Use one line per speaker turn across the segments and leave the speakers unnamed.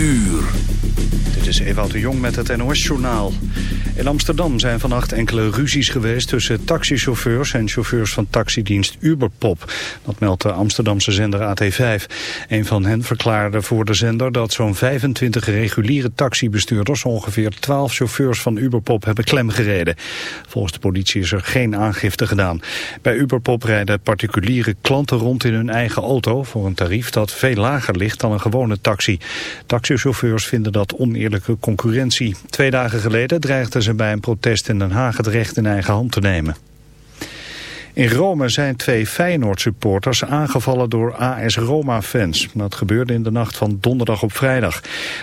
uur.
Is Ewout de Jong met het NOS-journaal. In Amsterdam zijn vannacht enkele ruzies geweest tussen taxichauffeurs en chauffeurs van taxidienst Uberpop. Dat meldt de Amsterdamse zender AT5. Een van hen verklaarde voor de zender dat zo'n 25 reguliere taxibestuurders ongeveer 12 chauffeurs van Uberpop hebben klemgereden. Volgens de politie is er geen aangifte gedaan. Bij Uberpop rijden particuliere klanten rond in hun eigen auto voor een tarief dat veel lager ligt dan een gewone taxi. Taxichauffeurs vinden dat concurrentie. Twee dagen geleden dreigden ze bij een protest in Den Haag het recht in eigen hand te nemen. In Rome zijn twee Feyenoord-supporters aangevallen door AS Roma-fans. Dat gebeurde in de nacht van donderdag op vrijdag.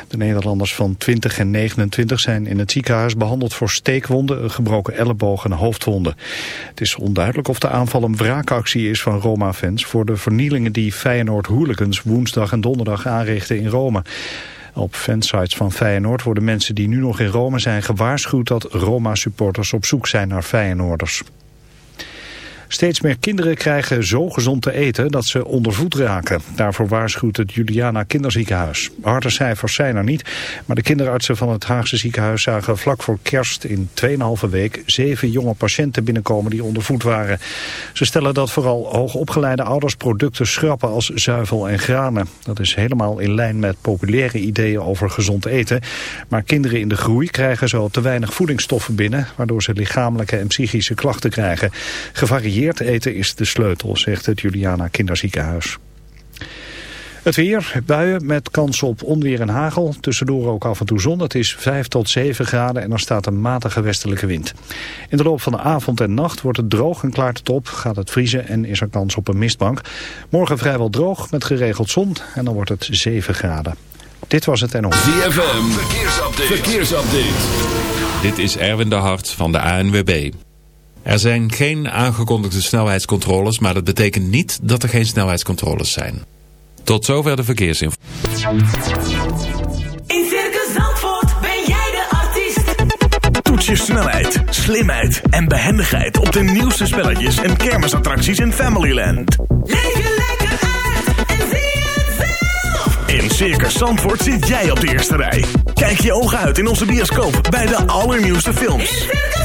De Nederlanders van 20 en 29 zijn in het ziekenhuis behandeld voor steekwonden, een gebroken elleboog en hoofdwonden. Het is onduidelijk of de aanval een wraakactie is van Roma-fans voor de vernielingen die Feyenoord-hooligans woensdag en donderdag aanrichten in Rome. Op fansites van Feyenoord worden mensen die nu nog in Rome zijn gewaarschuwd dat Roma-supporters op zoek zijn naar Feyenoorders. Steeds meer kinderen krijgen zo gezond te eten dat ze ondervoed raken. Daarvoor waarschuwt het Juliana Kinderziekenhuis. Harde cijfers zijn er niet, maar de kinderartsen van het Haagse ziekenhuis zagen vlak voor kerst in 2,5 week zeven jonge patiënten binnenkomen die ondervoed waren. Ze stellen dat vooral hoogopgeleide ouders producten schrappen als zuivel en granen. Dat is helemaal in lijn met populaire ideeën over gezond eten. Maar kinderen in de groei krijgen zo te weinig voedingsstoffen binnen, waardoor ze lichamelijke en psychische klachten krijgen. Gevarieerd gevarieerd eten is de sleutel, zegt het Juliana Kinderziekenhuis. Het weer, buien met kans op onweer en hagel. Tussendoor ook af en toe zon. Het is 5 tot 7 graden en er staat een matige westelijke wind. In de loop van de avond en nacht wordt het droog en klaart het op. Gaat het vriezen en is er kans op een mistbank. Morgen vrijwel droog met geregeld zon en dan wordt het 7 graden. Dit was het en op.
ZFM, verkeersupdate. verkeersupdate.
Dit is Erwin de Hart van de ANWB. Er zijn geen aangekondigde snelheidscontroles, maar dat betekent niet dat er geen snelheidscontroles zijn. Tot zover de verkeersinformatie.
In Circus Zandvoort ben jij de artiest.
Toets je snelheid, slimheid en behendigheid op de nieuwste spelletjes en kermisattracties in Familyland.
Leef je lekker uit en zie het zelf.
In Circus Zandvoort zit jij op de eerste rij. Kijk je ogen uit in onze bioscoop bij de allernieuwste
In
films.
Circus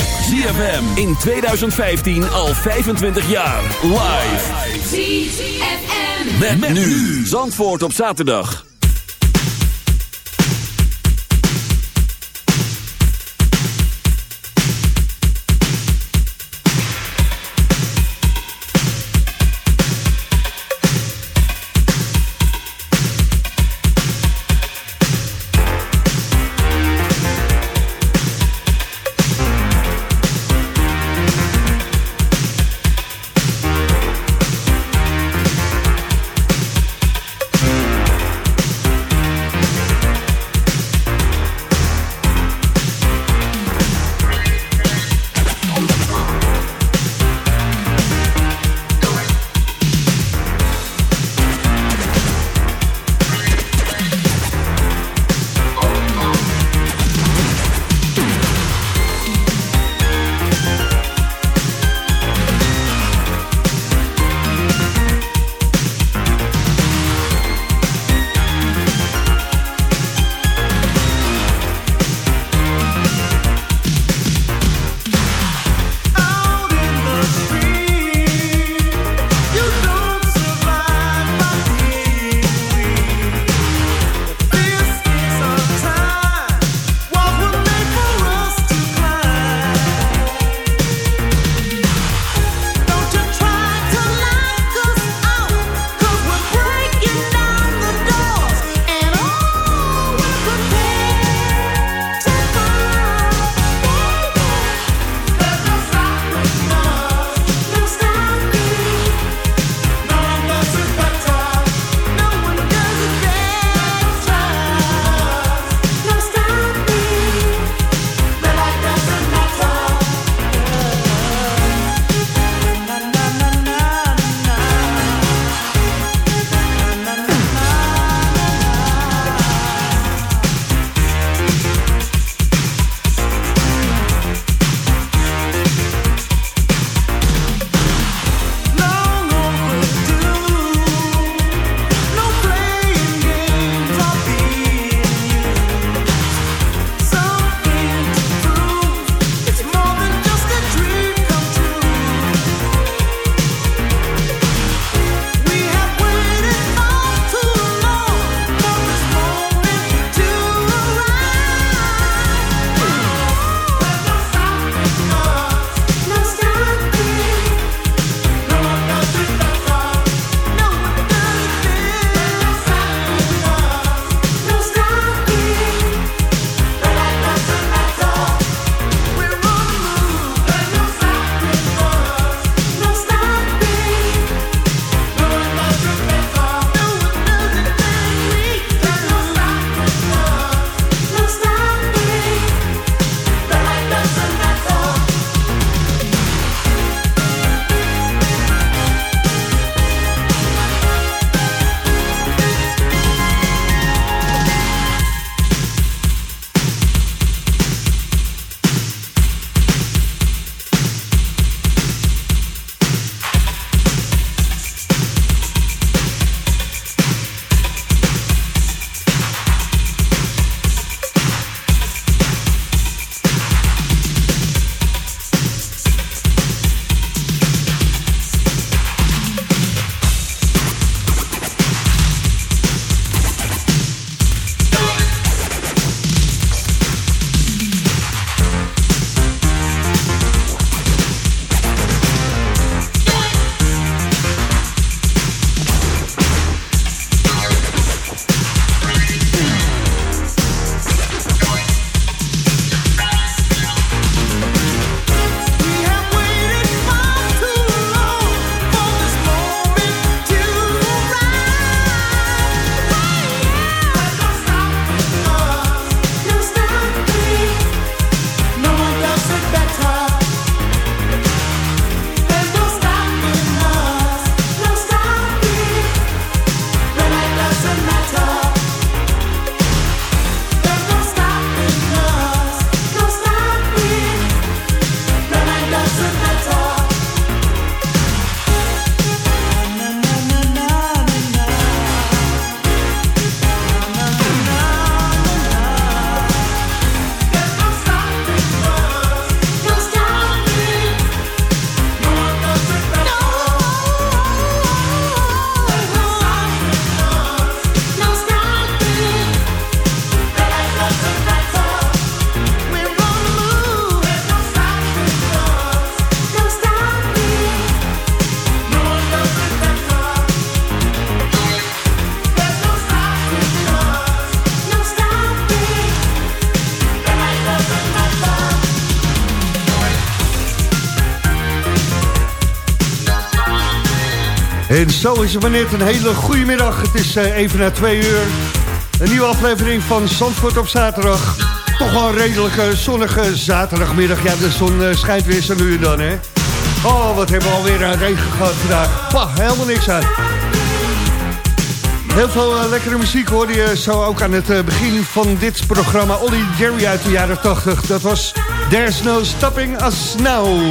ZFM in 2015 al 25 jaar. Live.
ZFM.
Met, met nu. Zandvoort op zaterdag.
Zo is het maar net een hele goede middag. Het is uh, even na twee uur. Een nieuwe aflevering van Zandvoort op zaterdag. Toch wel een redelijke zonnige zaterdagmiddag. Ja, de zon uh, schijnt weer zo nu en dan, hè. Oh, wat hebben we alweer aan regen gehad vandaag. Pah, helemaal niks aan. Heel veel uh, lekkere muziek hoorde je zo ook aan het begin van dit programma. Olly Jerry uit de jaren 80. Dat was There's No Stopping Us Now.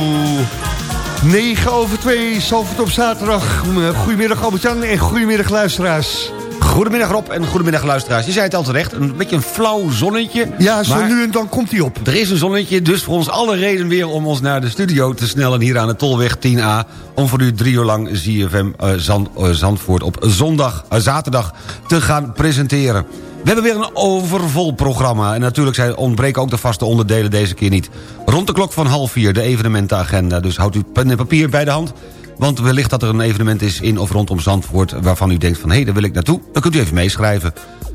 9 over 2, Zalvert op zaterdag. Goedemiddag Albert-Jan en goedemiddag luisteraars.
Goedemiddag Rob en goedemiddag luisteraars. Je zei het al terecht, een beetje een flauw zonnetje.
Ja, zo nu en dan komt hij op.
Er is een zonnetje, dus voor ons alle reden weer om ons naar de studio te snellen... hier aan de Tolweg 10A, om voor u drie uur lang ZFM uh, Zand, uh, Zandvoort op zondag, uh, zaterdag te gaan presenteren. We hebben weer een overvol programma. En natuurlijk zijn, ontbreken ook de vaste onderdelen deze keer niet. Rond de klok van half vier de evenementenagenda. Dus houdt u pen en papier bij de hand... Want wellicht dat er een evenement is in of rondom Zandvoort... waarvan u denkt van, hé, hey, daar wil ik naartoe. Dan kunt u even meeschrijven.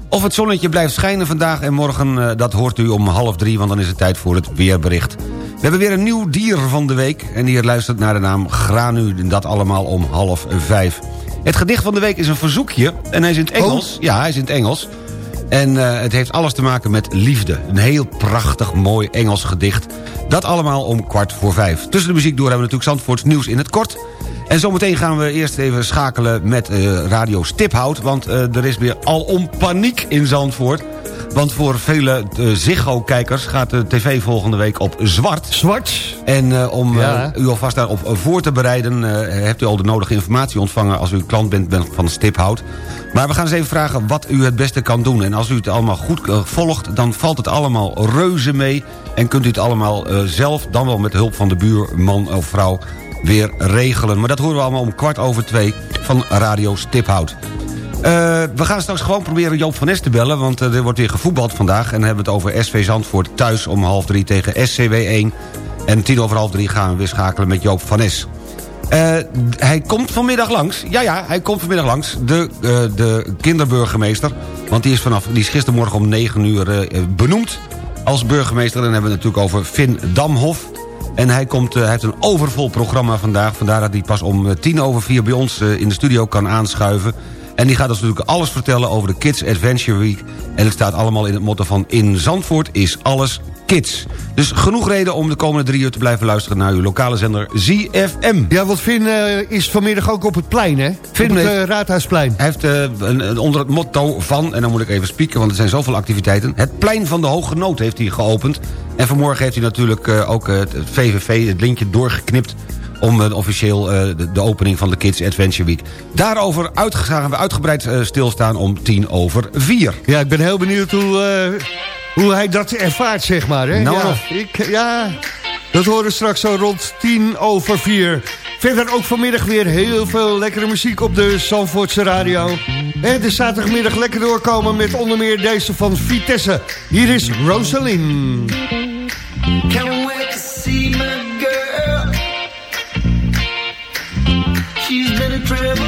Of het zonnetje blijft schijnen vandaag en morgen... Uh, dat hoort u om half drie, want dan is het tijd voor het weerbericht. We hebben weer een nieuw dier van de week. En hier luistert naar de naam Granu. Dat allemaal om half vijf. Het gedicht van de week is een verzoekje. En hij is in het Engels. Oh. Ja, hij is in het Engels. En uh, het heeft alles te maken met liefde. Een heel prachtig, mooi Engels gedicht. Dat allemaal om kwart voor vijf. Tussen de muziek door hebben we natuurlijk Zandvoorts nieuws in het kort... En zometeen gaan we eerst even schakelen met uh, Radio Stiphout... want uh, er is weer alom paniek in Zandvoort. Want voor vele uh, Ziggo-kijkers gaat de tv volgende week op zwart.
Zwart?
En om ja. u alvast daarop voor te bereiden... hebt u al de nodige informatie ontvangen als u klant bent van Stiphout. Maar we gaan eens even vragen wat u het beste kan doen. En als u het allemaal goed volgt, dan valt het allemaal reuze mee... en kunt u het allemaal zelf, dan wel met hulp van de buurman of vrouw weer regelen. Maar dat horen we allemaal om kwart over twee van Radio Stiphout. Uh, we gaan straks gewoon proberen Joop van Nes te bellen... want uh, er wordt weer gevoetbald vandaag... en dan hebben we het over SV Zandvoort thuis om half drie tegen SCW 1. En tien over half drie gaan we weer schakelen met Joop van Nes. Uh, hij komt vanmiddag langs. Ja, ja, hij komt vanmiddag langs. De, de kinderburgemeester. Want die is, vanaf, die is gistermorgen om 9 uur benoemd als burgemeester. En dan hebben we het natuurlijk over Finn Damhof. En hij, komt, uh, hij heeft een overvol programma vandaag. Vandaar dat hij pas om uh, tien over vier bij ons uh, in de studio kan aanschuiven. En die gaat ons natuurlijk alles vertellen over de Kids Adventure Week. En het staat allemaal in het motto van... in Zandvoort is alles kids. Dus genoeg reden om de komende drie uur te blijven luisteren... naar uw lokale zender ZFM.
Ja, want Finn uh, is vanmiddag ook op het plein, hè? Finn op het uh, Raadhuisplein.
Hij heeft uh, een, onder het motto van... en dan moet ik even spieken, want er zijn zoveel activiteiten... het plein van de Hoge Nood heeft hij geopend. En vanmorgen heeft hij natuurlijk ook het VVV, het linkje doorgeknipt om uh, officieel uh, de, de, opening van de Kids Adventure Week. Daarover gaan we uitgebreid uh, stilstaan om tien over vier.
Ja, ik ben heel benieuwd hoe, hoe hij dat ervaart, zeg maar. Hè?
Nou,
ja, ik, ja, dat horen we straks zo rond tien over vier. Verder ook vanmiddag weer heel veel lekkere muziek op de Zandvoortse radio. En de zaterdagmiddag lekker doorkomen met onder meer deze van Vitesse. Hier is Rosalind. She's been a traveling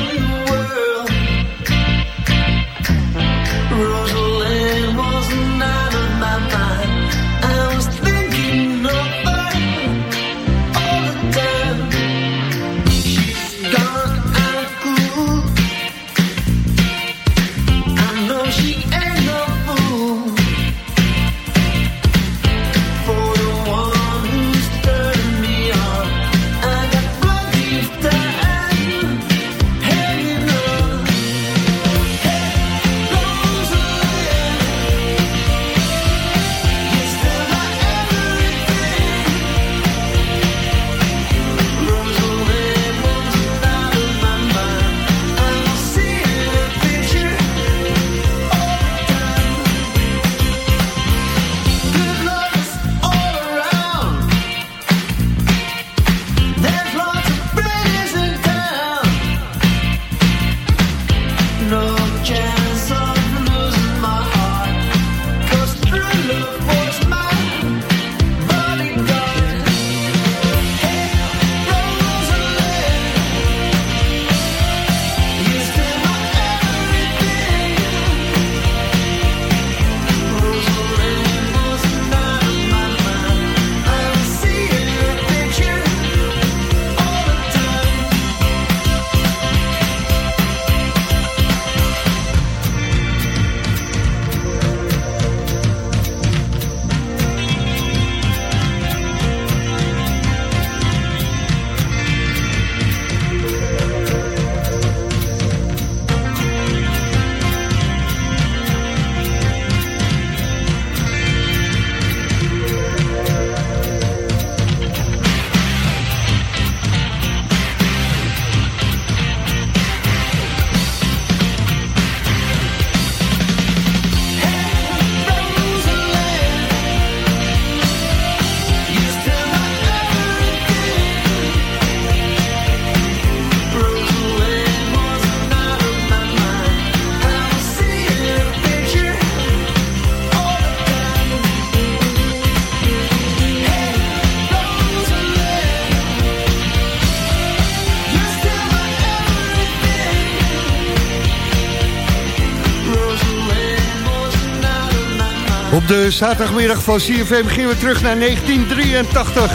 Op de zaterdagmiddag van CFM gingen we terug naar 1983.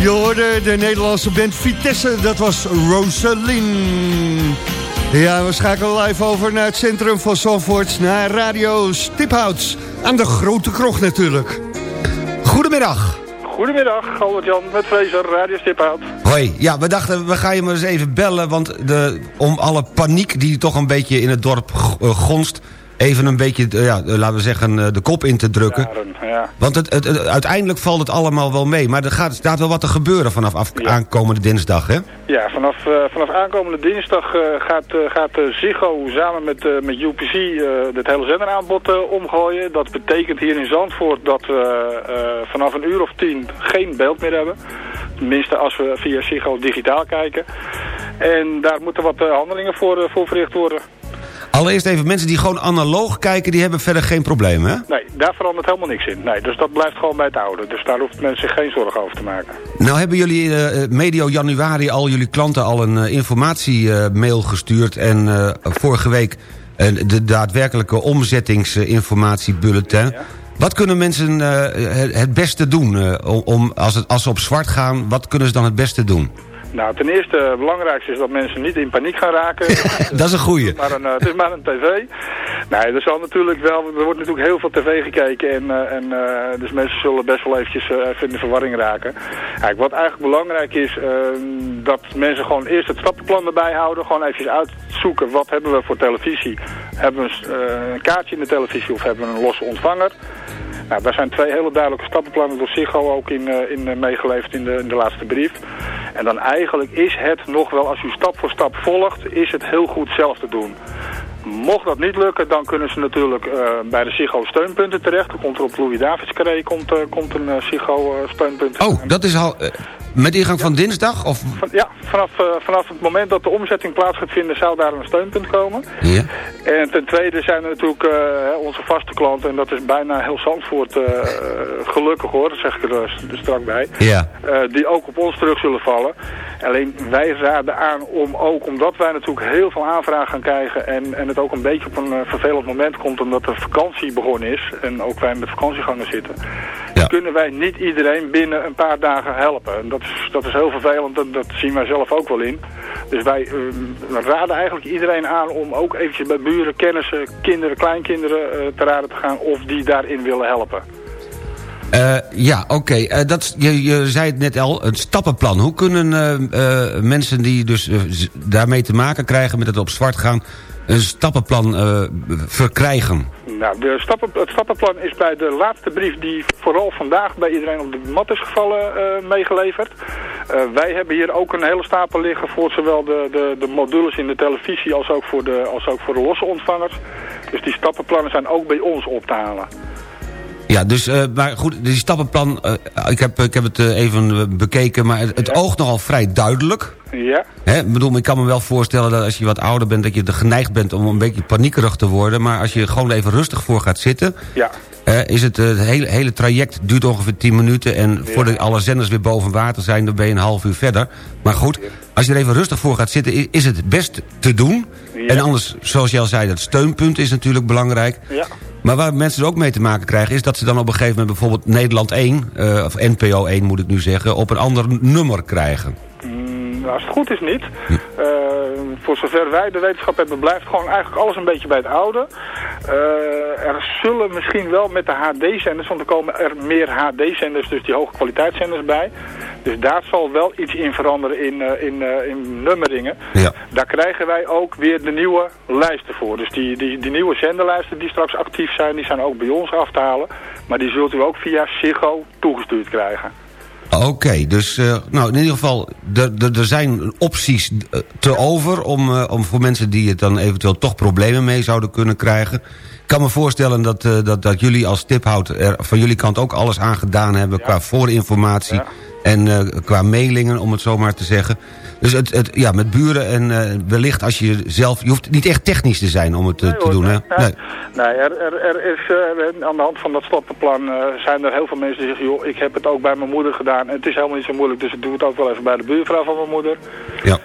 Je hoorde de Nederlandse band Vitesse, dat was Rosalind. Ja, we schakelen live over naar het centrum van Zandvoort... naar Radio Stiphouts, aan de Grote Krocht natuurlijk.
Goedemiddag.
Goedemiddag, Albert-Jan met Fraser, Radio Stiphout.
Hoi, ja, we dachten, we gaan je maar eens even bellen... want de, om alle paniek die toch een beetje in het dorp uh, gonst even een beetje, eh, ja, eh, laten we zeggen, eh, de kop in te drukken.
ja.
Want het, het, uiteindelijk valt het allemaal wel mee. Maar er gaat, staat wel wat te gebeuren vanaf af, aankomende dinsdag, hè?
Ja, vanaf, vanaf aankomende dinsdag gaat, gaat Ziggo samen met, met UPC het hele zenderaanbod omgooien. Dat betekent hier in Zandvoort dat we vanaf een uur of tien geen beeld meer hebben. Tenminste als we via Ziggo digitaal kijken. En daar moeten wat handelingen voor, voor verricht worden.
Allereerst even, mensen die gewoon analoog kijken... die hebben verder geen probleem, hè?
Nee, daar verandert helemaal niks in. Nee, dus dat blijft gewoon bij het oude. Dus daar hoeft mensen zich geen zorgen over te maken.
Nou hebben jullie uh, medio januari al jullie klanten al een uh, informatiemail gestuurd... en uh, vorige week de daadwerkelijke omzettingsinformatiebulletin... Ja. Wat kunnen mensen het beste doen? om, als, het, als ze op zwart gaan, wat kunnen ze dan het beste doen?
Nou, ten eerste het belangrijkste is dat mensen niet in paniek gaan raken.
dat is een goeie.
Maar een, uh, het is maar een tv. Nee, er zal natuurlijk wel, er wordt natuurlijk heel veel tv gekeken en, uh, en uh, dus mensen zullen best wel eventjes even in de verwarring raken. Kijk, wat eigenlijk belangrijk is, dat mensen gewoon eerst het stappenplan erbij houden. Gewoon eventjes uitzoeken wat hebben we voor televisie. Hebben we een kaartje in de televisie of hebben we een losse ontvanger. Nou, daar zijn twee hele duidelijke stappenplannen door Sigo ook in, uh, in uh, meegeleverd in de, in de laatste brief. En dan eigenlijk is het nog wel, als u stap voor stap volgt, is het heel goed zelf te doen. Mocht dat niet lukken, dan kunnen ze natuurlijk uh, bij de SIGO steunpunten terecht. Dan komt er op Louis Davids komt, komt een uh, SIGO steunpunt.
Oh, dat is al... Met ingang van dinsdag? Of?
Ja, vanaf, uh, vanaf het moment dat de omzetting plaats gaat vinden, zou daar een steunpunt komen.
Ja.
En ten tweede zijn er natuurlijk uh, onze vaste klanten, en dat is bijna heel Zandvoort uh, gelukkig hoor, dat zeg ik er strak bij.
Ja.
die ook op ons terug zullen vallen. Alleen wij raden aan om ook, omdat wij natuurlijk heel veel aanvragen gaan krijgen en, en het ook een beetje op een vervelend moment komt omdat de vakantie begonnen is en ook wij met vakantiegangers zitten, ja. kunnen wij niet iedereen binnen een paar dagen helpen. En dat dat is heel vervelend en dat zien wij zelf ook wel in. Dus wij uh, raden eigenlijk iedereen aan om ook eventjes bij buren, kennissen, kinderen, kleinkinderen uh, te raden te gaan of die daarin willen helpen.
Uh, ja, oké. Uh, dat je, je zei het net al, een stappenplan. Hoe kunnen mensen die dus daarmee te maken krijgen met het op zwart gaan... een stappenplan verkrijgen?
Nou, de stappen, het stappenplan is bij de laatste brief die vooral vandaag bij iedereen op de mat is gevallen meegeleverd. wij hebben hier ook een hele stapel liggen voor zowel de, de, de modules in de televisie als ook, voor de, als ook voor de losse ontvangers. Dus die stappenplannen zijn ook bij ons op te halen.
Ja, dus, uh, maar goed, die stappenplan, uh, ik, heb, ik heb het uh, even bekeken, maar het, het ja. oogt nogal vrij duidelijk.
Ja.
Hè, ik bedoel, ik kan me wel voorstellen dat als je wat ouder bent, dat je er geneigd bent om een beetje paniekerig te worden. Maar als je gewoon even rustig voor gaat zitten,
ja.
Is het, het hele, hele traject duurt ongeveer 10 minuten. En ja. voordat alle zenders weer boven water zijn, dan ben je een half uur verder. Maar goed, als je er even rustig voor gaat zitten, is het best te doen. En anders, zoals je al zei, dat steunpunt is natuurlijk belangrijk.
Ja.
Maar waar mensen er ook mee te maken krijgen... is dat ze dan op een gegeven moment bijvoorbeeld Nederland 1... Uh, of NPO 1 moet ik nu zeggen... op een ander nummer krijgen.
Als het goed is niet. Uh, voor zover wij de wetenschap hebben... blijft gewoon eigenlijk alles een beetje bij het oude. Uh, er zullen misschien wel met de HD-zenders... want er komen er meer HD-zenders... dus die hoge kwaliteitszenders bij... Dus daar zal wel iets in veranderen in, uh, in, in nummeringen.
Ja.
Daar krijgen wij ook weer de nieuwe lijsten voor. Dus die, die, die nieuwe zenderlijsten die straks actief zijn, die zijn ook bij ons af te halen. Maar die zult u ook via Ziggo toegestuurd krijgen.
Oké, okay, dus uh, nou, in ieder geval, er zijn opties te over... Om, uh, om voor mensen die het dan eventueel toch problemen mee zouden kunnen krijgen. Ik kan me voorstellen dat, uh, dat, dat jullie als tiphout er van jullie kant ook alles aan gedaan hebben... Ja. qua voorinformatie ja. En uh, qua mailingen, om het zo maar te zeggen. Dus het, het, ja, met buren en uh, wellicht als je zelf... Je hoeft niet echt technisch te zijn om het uh,
nee,
te doen, hè?
Nee, nee er, er, er is aan de hand van dat stappenplan zijn er heel veel mensen die zeggen... joh, ik heb het ook bij mijn moeder gedaan en het is helemaal niet zo moeilijk... dus ik doe het ook wel even bij de buurvrouw van mijn moeder.
Ja.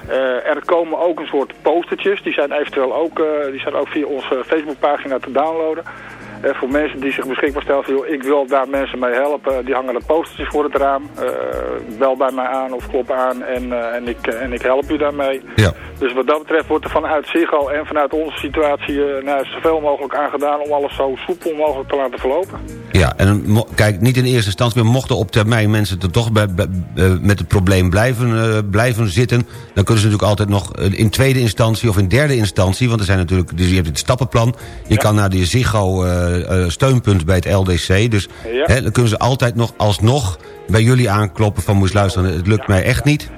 er komen ook een soort postertjes, die zijn eventueel ook, die zijn ook via onze Facebookpagina te downloaden. Eh, voor mensen die zich beschikbaar stellen van, joh, ik wil daar mensen mee helpen. Die hangen er postertjes voor het raam. Eh, bel bij mij aan of klop aan en, eh, en, ik, en ik help u daarmee.
Ja.
Dus wat dat betreft wordt er vanuit Ziggo en vanuit onze situatie nou, zoveel mogelijk aan gedaan om alles zo soepel mogelijk te laten verlopen.
Ja, en kijk, niet in eerste instantie, maar mochten op termijn mensen er toch bij, bij- eh, met het probleem blijven, eh, blijven zitten, dan kunnen ze natuurlijk altijd nog eh, in tweede instantie of in derde instantie, want er zijn natuurlijk, dus je hebt het stappenplan, je kan naar de Ziggo eh, eh, steunpunt bij het LDC, dus
Ja.
hè, dan kunnen ze altijd nog alsnog bij jullie aankloppen van moest luisteren, het lukt mij echt niet.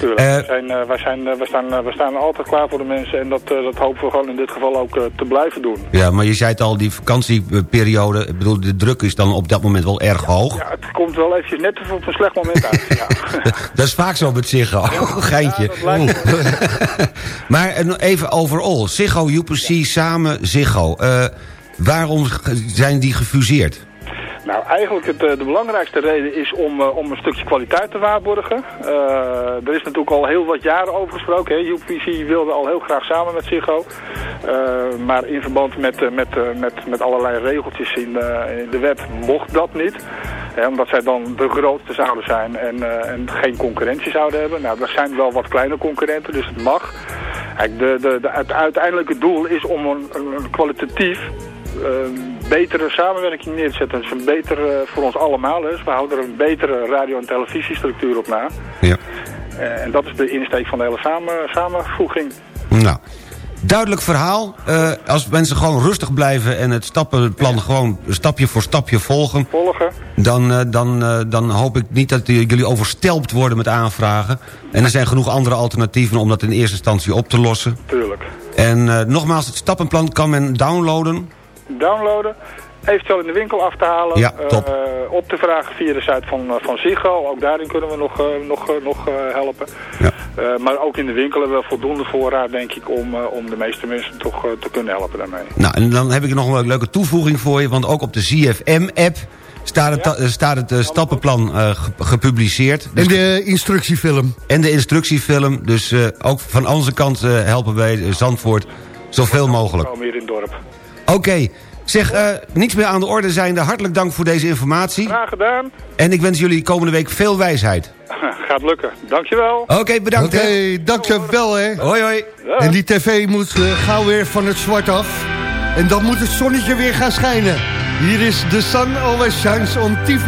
Tuurlijk.
Eh,
we, zijn, eh, wij zijn, eh, we, staan, eh, we staan altijd klaar voor de mensen en dat, eh, dat hopen we gewoon in dit geval ook eh, te blijven doen.
Ja, maar je zei het al, die vakantieperiode, ik bedoel, de druk is dan op dat moment wel erg hoog.
Ja, het komt wel eventjes net even op een slecht moment uit. Ja.
Dat is vaak zo met Ziggo. Geintje.
Ja, lijkt
maar eh, even overal. Ziggo, UPC, samen Ziggo. Waarom zijn die gefuseerd?
Nou, eigenlijk het, eh, de belangrijkste reden is om, eh, om een stukje kwaliteit te waarborgen. Eh, er is natuurlijk al heel wat jaren over gesproken. Hè. UPC wilde al heel graag samen met Ziggo. Maar in verband met, met, met, met allerlei regeltjes in de, in de wet mocht dat niet. Hè, omdat zij dan de grootste zouden zijn en, en geen concurrentie zouden hebben. Nou, er zijn wel wat kleine concurrenten, dus het mag. Kijk, de, de, de, het uiteindelijke doel is om een, kwalitatief betere samenwerking neer te zetten. Dus een beter eh, voor ons allemaal. Dus we houden er een betere radio- en televisiestructuur op na.
Ja.
Eh, en dat is de insteek van de hele samen, samenvoeging.
Nou, duidelijk verhaal. Eh, als mensen gewoon rustig blijven en het stappenplan gewoon stapje voor stapje volgen...
Volgen.
dan, eh, dan, eh, dan hoop ik niet dat jullie overstelpt worden met aanvragen. En er zijn genoeg andere alternatieven om dat in eerste instantie op te lossen.
Tuurlijk.
En eh, nogmaals, het stappenplan kan men downloaden.
Downloaden. Eventueel in de winkel af te halen.
Ja, top.
Eh, op te vragen via de site van, eh, van Ziggo. Ook daarin kunnen we nog, eh, nog, nog eh, helpen.
Ja.
Eh, maar ook in de winkel hebben we voldoende voorraad, denk ik, om, eh, om de meeste mensen toch te kunnen helpen daarmee.
Nou, en dan heb ik nog een leuke toevoeging voor je... want ook op de ZFM-app staat het,
Ja.
staat het stappenplan eh, ge- gepubliceerd. Dus
En de instructiefilm.
en de instructiefilm. Dus eh, ook van onze kant eh, helpen wij Zandvoort zoveel mogelijk.
Komen hier in het dorp.
Oké, zeg, eh, niets meer aan de orde zijnde. Hartelijk dank voor deze informatie.
Graag gedaan.
En ik wens jullie komende week veel wijsheid.
Gaat lukken. Dankjewel.
Oké, bedankt.
Oké, dankjewel hè.
Hoi, hoi.
En die tv moet eh, gauw weer van het zwart af. En dan moet het zonnetje weer gaan schijnen. Hier is The Sun Always Shines on TV.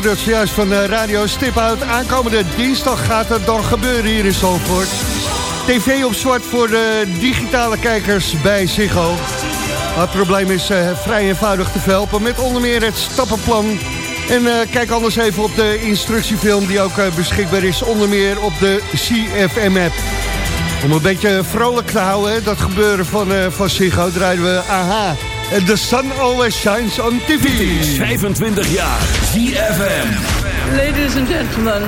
Hoorde het zojuist van uh, Radio Stiphout. Aankomende dinsdag gaat het dan gebeuren hier in Zandvoort. TV op zwart voor de digitale kijkers bij Ziggo. het probleem is uh, vrij eenvoudig te verhelpen met onder meer het stappenplan. En kijk anders even op de instructiefilm die ook beschikbaar is, onder meer op de CFM-app. Om een beetje vrolijk te houden, dat gebeuren van, van Ziggo, draaien we AHA. And the sun always shines on TV.
25 jaar, CFM.
Ladies and gentlemen,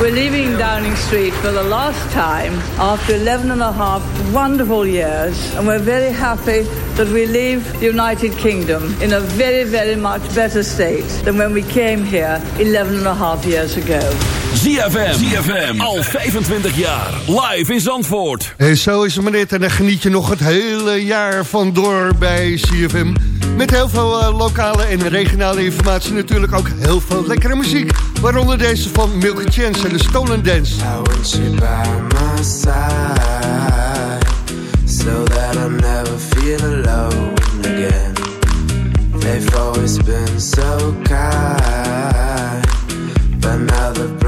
we're leaving Downing Street for the last time after 11 and a half wonderful years. And we're very happy that we leave the United Kingdom in a very, very much better state than when we came here 11 and a half years ago.
ZFM, ZFM, al 25 jaar, live in Zandvoort.
En zo is het maar net, en dan geniet je nog het hele jaar van door bij ZFM. Met heel veel uh, lokale en regionale informatie, natuurlijk ook heel veel lekkere muziek. Waaronder deze van Milky Chance en de Stolen Dance.
I want you by my side, so that I never feel alone again. They've always been so kind. But now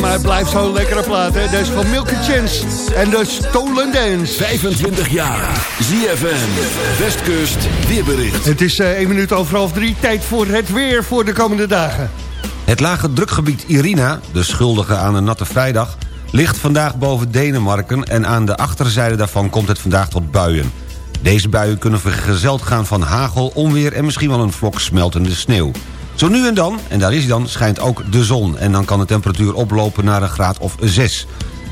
Maar het blijft zo'n lekkere plaat. Hè? Deze van Milky Chance en de Stolen Dance.
25 jaar, ZFM, Westkust, weerbericht.
Het is eh 1 minuut over half drie, tijd voor het weer voor de komende dagen.
Het lage drukgebied Irina, de schuldige aan een natte vrijdag... ligt vandaag boven Denemarken en aan de achterzijde daarvan komt het vandaag tot buien. Deze buien kunnen vergezeld gaan van hagel, onweer en misschien wel een vlok smeltende sneeuw. Zo nu en dan, en daar is hij dan, schijnt ook de zon... en dan kan de temperatuur oplopen naar een graad of 6.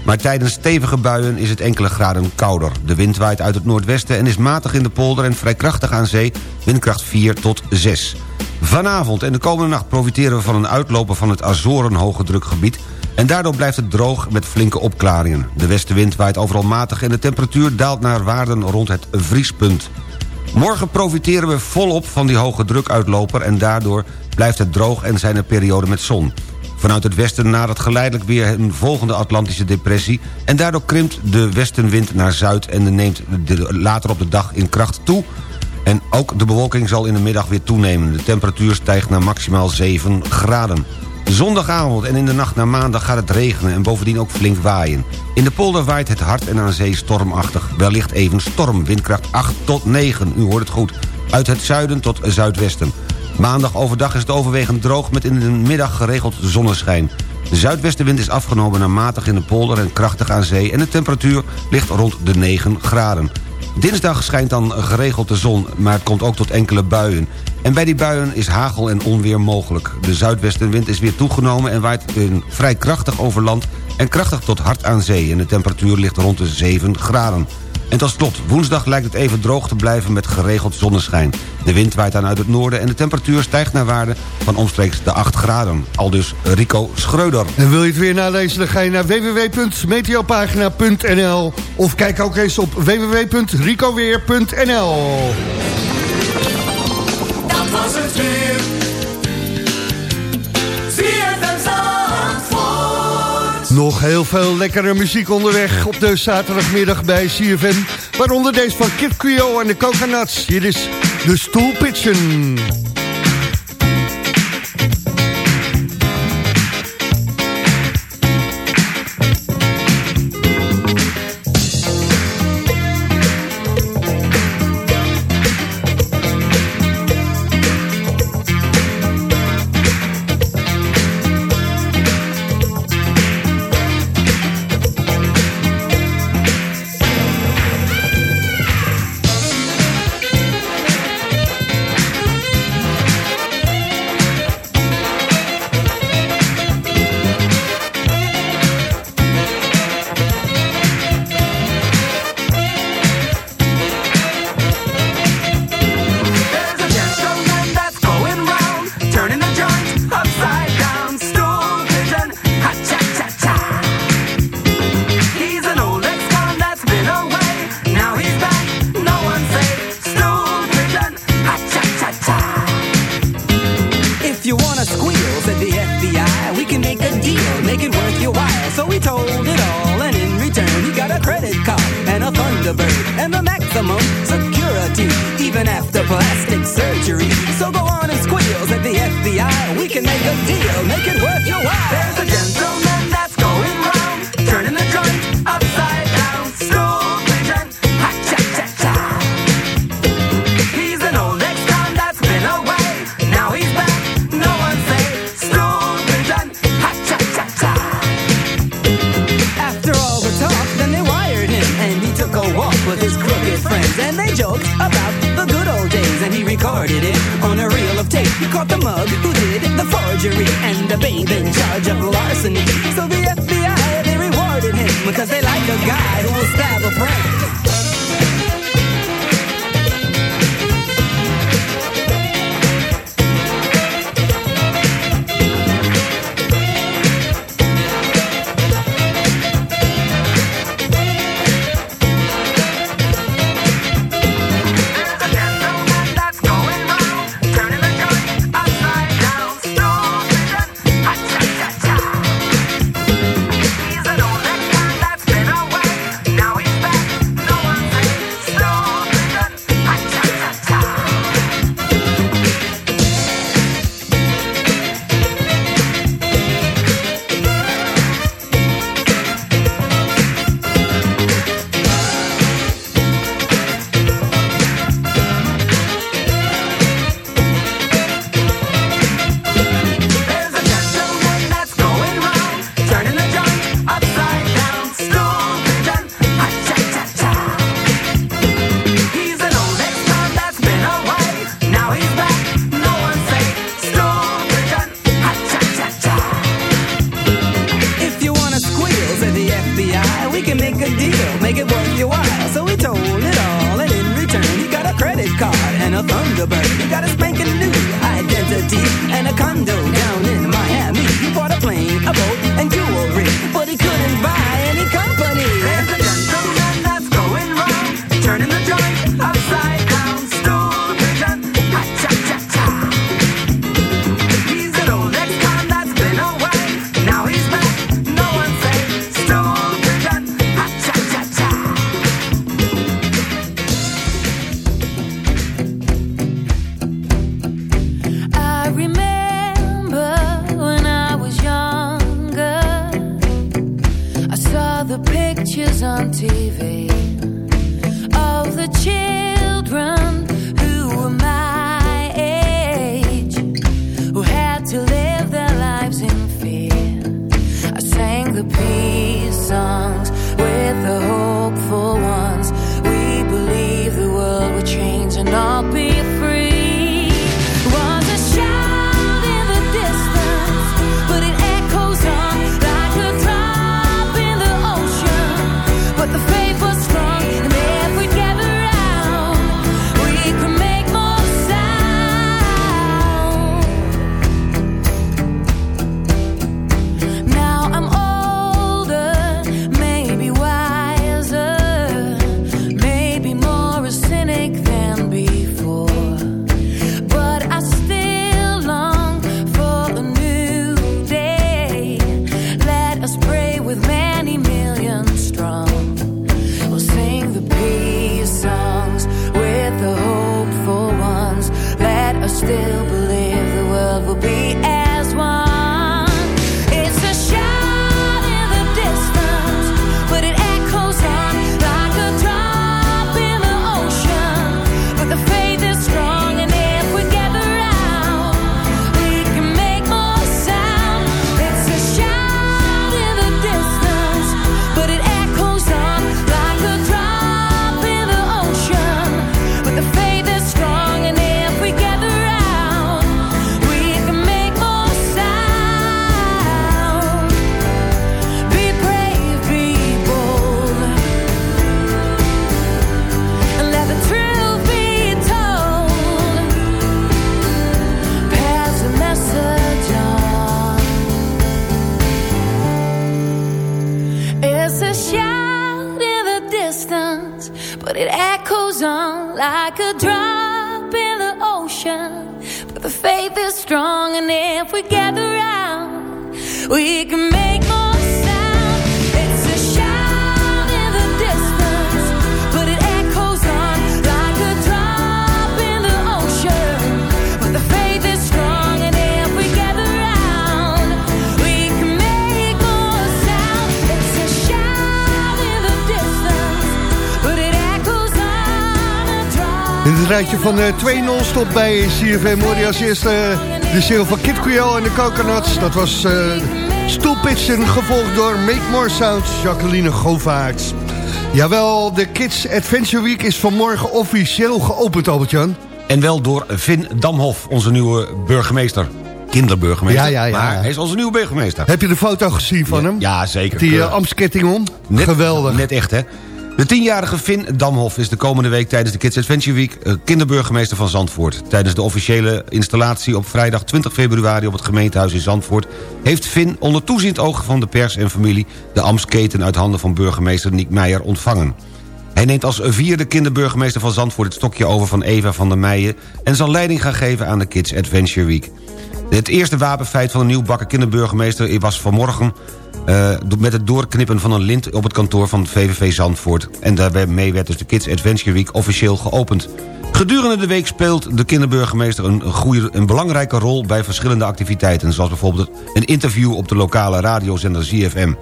Maar tijdens stevige buien is het enkele graden kouder. De wind waait uit het noordwesten en is matig in de polder... en vrij krachtig aan zee, windkracht 4 tot 6. Vanavond en de komende nacht profiteren we van een uitloper van het Azoren hoge drukgebied... en daardoor blijft het droog met flinke opklaringen. De westenwind waait overal matig en de temperatuur daalt naar waarden rond het vriespunt. Morgen profiteren we volop van die hoge drukuitloper... en daardoor blijft het droog en zijn er perioden met zon. Vanuit het westen nadert geleidelijk weer een volgende Atlantische depressie... en daardoor krimpt de westenwind naar zuid en neemt later op de dag in kracht toe... En ook de bewolking zal in de middag weer toenemen. De temperatuur stijgt naar maximaal 7 graden. Zondagavond en in de nacht naar maandag gaat het regenen en bovendien ook flink waaien. In de polder waait het hard en aan zee stormachtig. Wellicht even storm, windkracht 8 tot 9, u hoort het goed. Uit het zuiden tot zuidwesten. Maandag overdag is het overwegend droog met in de middag geregeld zonneschijn. De zuidwestenwind is afgenomen naar matig in de polder en krachtig aan zee... en de temperatuur ligt rond de 9 graden. Dinsdag schijnt dan geregeld de zon, maar het komt ook tot enkele buien. En bij die buien is hagel en onweer mogelijk. De zuidwestenwind is weer toegenomen en waait vrij krachtig over land... en krachtig tot hard aan zee. En de temperatuur ligt rond de 7 graden. En tot slot, woensdag lijkt het even droog te blijven met geregeld zonneschijn. De wind waait dan uit het noorden en de temperatuur stijgt naar waarde van omstreeks de 8 graden. Al dus Rico Schreuder.
En wil je het weer nalezen, dan ga je naar www.meteopagina.nl of kijk ook eens op www.ricoweer.nl
was het weer.
Nog heel veel lekkere muziek onderweg op de zaterdagmiddag bij CFM. Waaronder deze van Kid Creole en de Coconuts. Hier is de stoelpitchen.
Peace songs. A drop in the ocean. But the faith is strong, and if we gather we can make more
rijtje van eh, twee non-stop bij CFM je als eerste eh, de single van Kid Creole en de Coconuts. Dat was eh Stoelpitchen, gevolgd door Make More Sounds, Jacqueline Govaerts. Jawel, de Kids Adventure Week is vanmorgen officieel geopend, Albert-Jan.
En wel door Vin Damhof, onze nieuwe burgemeester. Kinderburgemeester.
Ja, ja, ja.
Maar hij is onze nieuwe burgemeester.
Heb je de foto gezien van hem?
Ja, zeker.
Die uh. Amsketting om?
Net-
Geweldig.
Net echt, hè? De tienjarige Vin Damhof is de komende week tijdens de Kids Adventure Week... eh, kinderburgemeester van Zandvoort. Tijdens de officiële installatie op vrijdag 20 februari... op het gemeentehuis in Zandvoort... heeft Vin onder toeziend oog van de pers en familie... de Amsketen uit handen van burgemeester Niek Meijer ontvangen. Hij neemt als vierde kinderburgemeester van Zandvoort... het stokje over van Eva van der Meijen... en zal leiding gaan geven aan de Kids Adventure Week. Het eerste wapenfeit van de nieuwbakken kinderburgemeester was vanmorgen... eh, met het doorknippen van een lint op het kantoor van VVV Zandvoort. En daarmee werd dus de Kids Adventure Week officieel geopend. Gedurende de week speelt de kinderburgemeester een, goede, een belangrijke rol... bij verschillende activiteiten, zoals bijvoorbeeld een interview... op de lokale radiozender ZFM.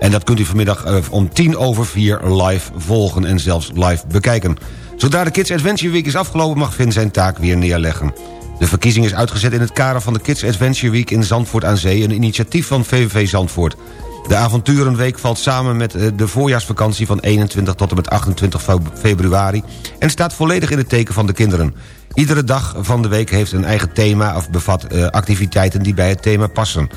En dat kunt u vanmiddag eh, om tien over vier live volgen en zelfs live bekijken. Zodra de Kids Adventure Week is afgelopen... mag Vin zijn taak weer neerleggen. De verkiezing is uitgezet in het kader van de Kids Adventure Week in Zandvoort aan Zee... een initiatief van VVV Zandvoort. De avonturenweek valt samen met eh, de voorjaarsvakantie van 21 tot en met 28 fe- februari... en staat volledig in het teken van de kinderen. Iedere dag van de week heeft een eigen thema of bevat eh, activiteiten die bij het thema passen.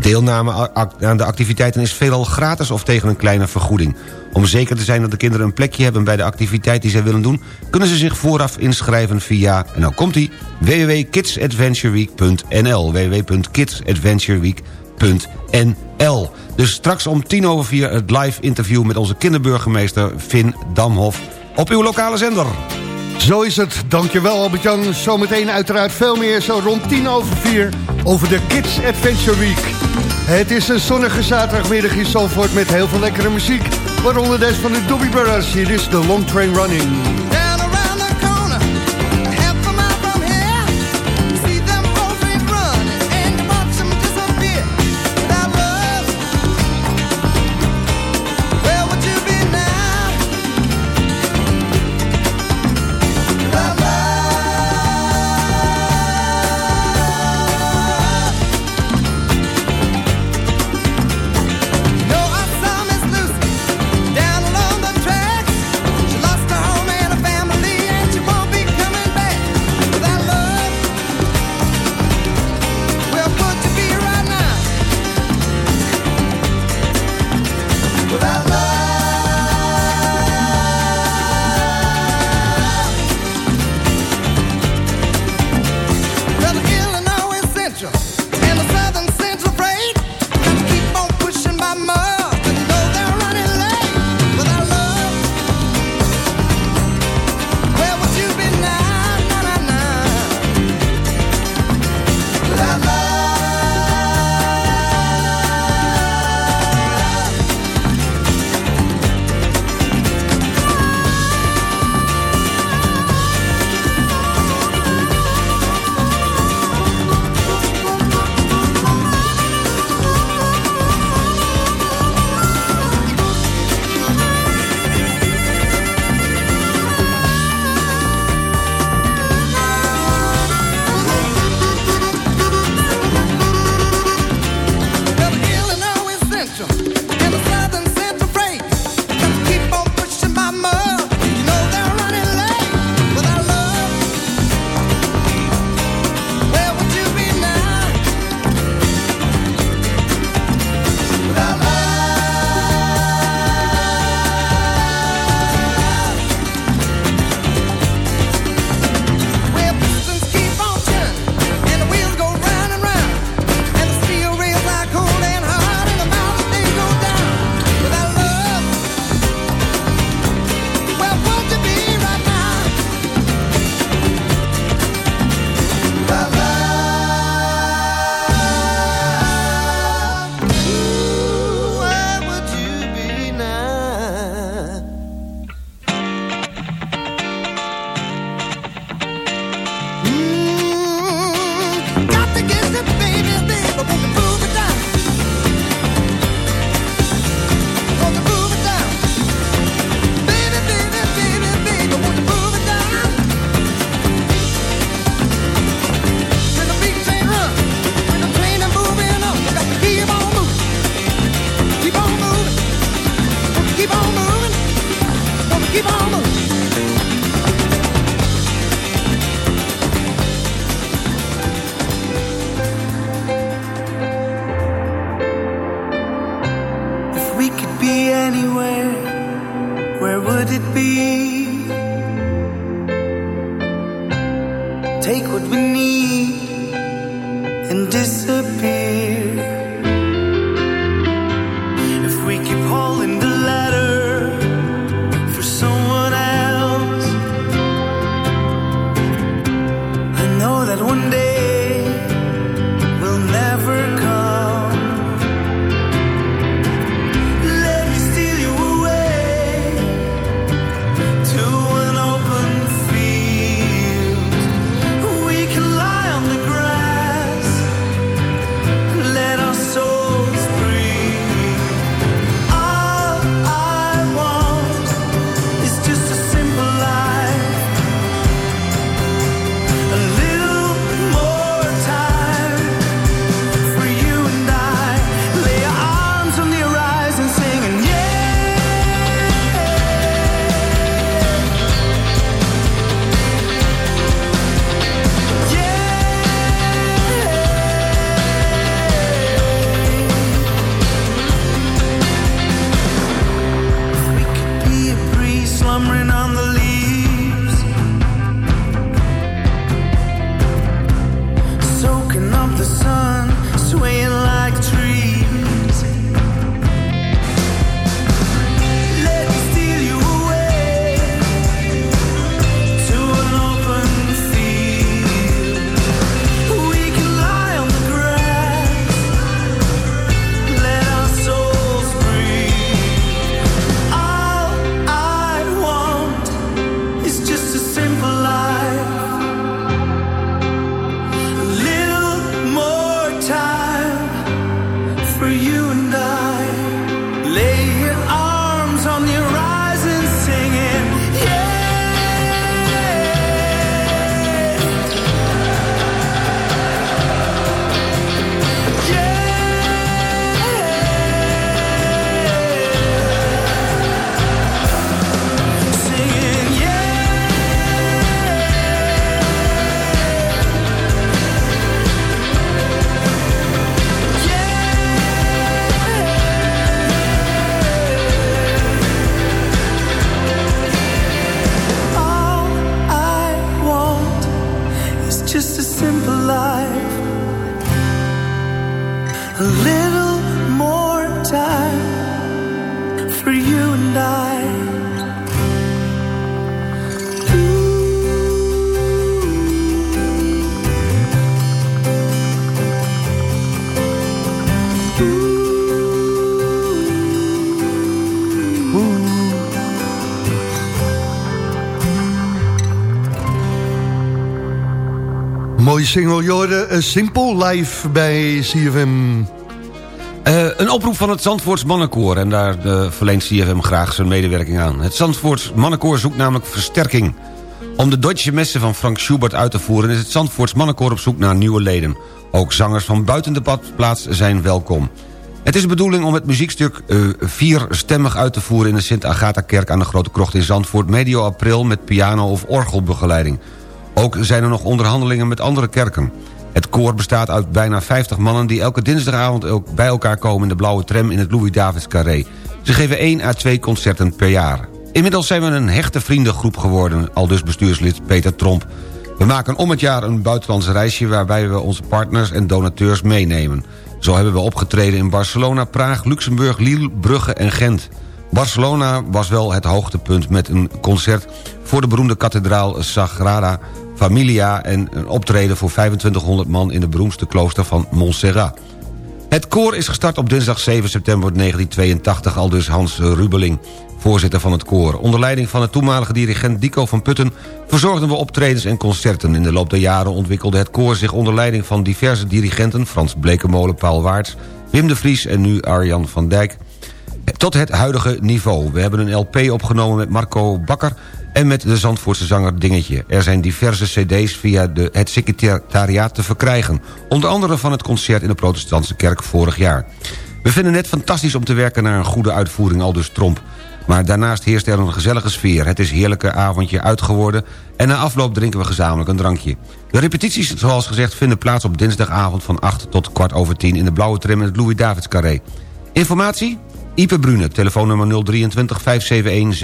Deelname aan de activiteiten is veelal gratis of tegen een kleine vergoeding. Om zeker te zijn dat de kinderen een plekje hebben bij de activiteit die zij willen doen... kunnen ze zich vooraf inschrijven via, en nou komt ie, www.kidsadventureweek.nl www.kidsadventureweek.nl Dus straks om tien over vier het live interview met onze kinderburgemeester Vin Damhof op uw lokale zender.
Zo is het. Dankjewel Albert-Jan. Zometeen uiteraard veel meer, zo rond tien over vier... over de Kids Adventure Week. Het is een zonnige zaterdagmiddag in Zalvoort met heel veel lekkere muziek. Waaronder deze van de Doobie Brothers. Hier is de Long Train Running.
Keep on
single, Jorde. A Simple Life bij CFM.
Eh, een oproep van het Zandvoorts Mannenkoor... en daar eh, verleent CFM graag zijn medewerking aan. Het Zandvoorts Mannenkoor zoekt namelijk versterking. Om de Deutsche Messe van Frank Schubert uit te voeren... is het Zandvoorts Mannenkoor op zoek naar nieuwe leden. Ook zangers van buiten de badplaats zijn welkom. Het is de bedoeling om het muziekstuk eh, vierstemmig uit te voeren... in de Sint-Agatha-kerk aan de Grote Krocht in Zandvoort... medio april met piano- of orgelbegeleiding. Ook zijn er nog onderhandelingen met andere kerken. Het koor bestaat uit bijna 50 mannen... die elke dinsdagavond ook bij elkaar komen in de blauwe tram... in het Louis-Davids Carré. Ze geven 1 à 2 concerten per jaar. Inmiddels zijn we een hechte vriendengroep geworden... al dus bestuurslid Peter Tromp. We maken om het jaar een buitenlands reisje... waarbij we onze partners en donateurs meenemen. Zo hebben we opgetreden in Barcelona, Praag, Luxemburg, Lille, Brugge en Gent. Barcelona was wel het hoogtepunt met een concert... voor de beroemde kathedraal Sagrada Familia... en een optreden voor 2500 man in de beroemdste klooster van Montserrat. Het koor is gestart op dinsdag 7 september 1982... al dus Hans Rubeling, voorzitter van het koor. Onder leiding van de toenmalige dirigent Dico van Putten... verzorgden we optredens en concerten. In de loop der jaren ontwikkelde het koor zich onder leiding van diverse dirigenten... Frans Blekemolen, Paul Waarts, Wim de Vries en nu Arjan van Dijk... tot het huidige niveau. We hebben een LP opgenomen met Marco Bakker... en met de Zandvoortse zanger Dingetje. Er zijn diverse cd's via de, het secretariaat te verkrijgen. Onder andere van het concert in de protestantse kerk vorig jaar. We vinden het fantastisch om te werken naar een goede uitvoering, al dus Tromp. Maar daarnaast heerst er een gezellige sfeer. Het is heerlijke avondje uit geworden... en na afloop drinken we gezamenlijk een drankje. De repetities, zoals gezegd, vinden plaats op dinsdagavond... van 8 tot kwart over 10 in de blauwe tram in het Louis-Davids Carré. Informatie? Ipe Brune, telefoonnummer 023 571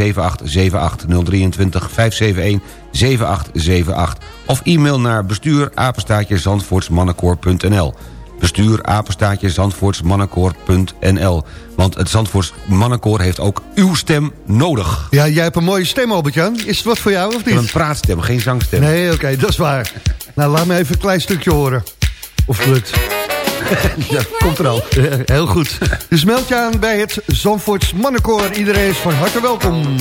7878 023 571 7878 of e-mail naar bestuur apenstaatje zandvoortsmannenkoor.nl bestuur apenstaatje zandvoortsmannenkoor.nl want het Zandvoorts Mannenkoor heeft ook uw stem nodig.
Ja, jij hebt een mooie stem, Albert-Jan. Is het wat voor jou, of niet?
een praatstem, geen zangstem.
Nee, oké, dat is waar. Nou, laat me even een klein stukje horen. Of het lukt.
ja, komt er al.
Heel goed. Dus meld je aan bij het Zandvoorts Mannenkoor. Iedereen is van harte welkom.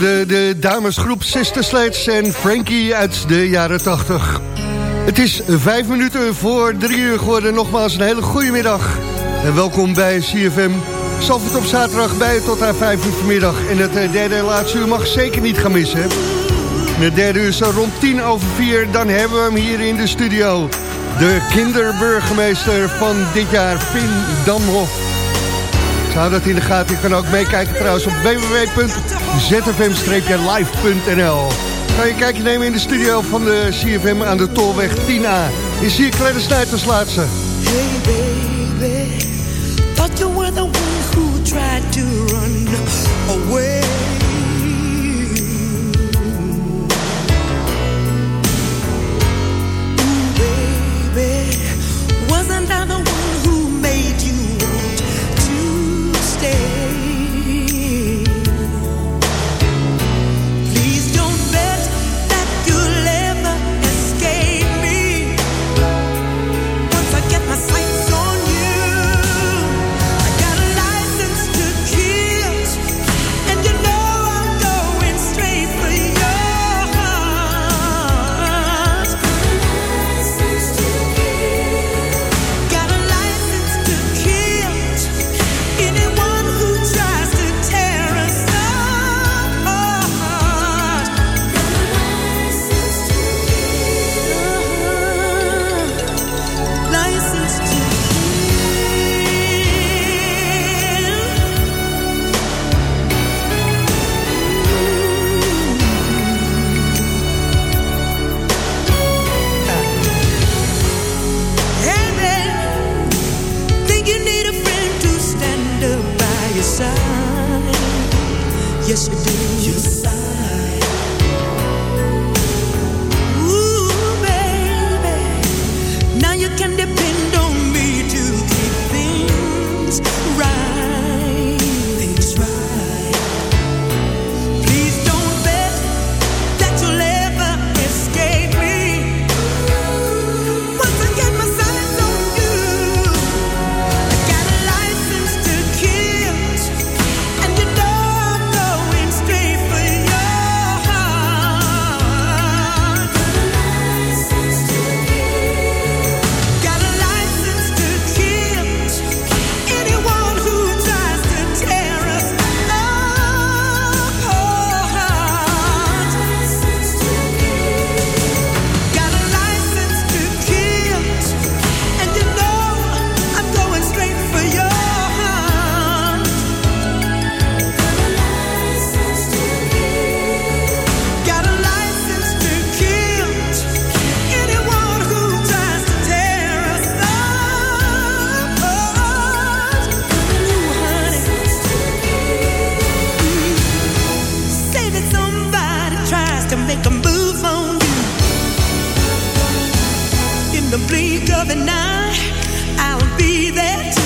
hoorde de damesgroep Sister Sledge en Frankie uit de jaren 80. Het is vijf minuten voor drie uur geworden. Nogmaals een hele goede middag. En welkom bij CFM. Zalvert op zaterdag bij tot aan vijf uur vanmiddag. En het eh, derde en laatste uur mag zeker niet gaan missen.
De het derde uur zo rond tien over vier. Dan hebben we hem hier in de studio. De kinderburgemeester van dit jaar, Finn Damhoff hou dat in de gaten. Je kan ook meekijken trouwens op www.zfm-live.nl Ga je kijkje nemen in de studio van de CFM aan de Tolweg 10A. Is hier Kleine Snijd als laatste.
Hey baby, thought you were the one who tried to run away. of the night, I'll be there too.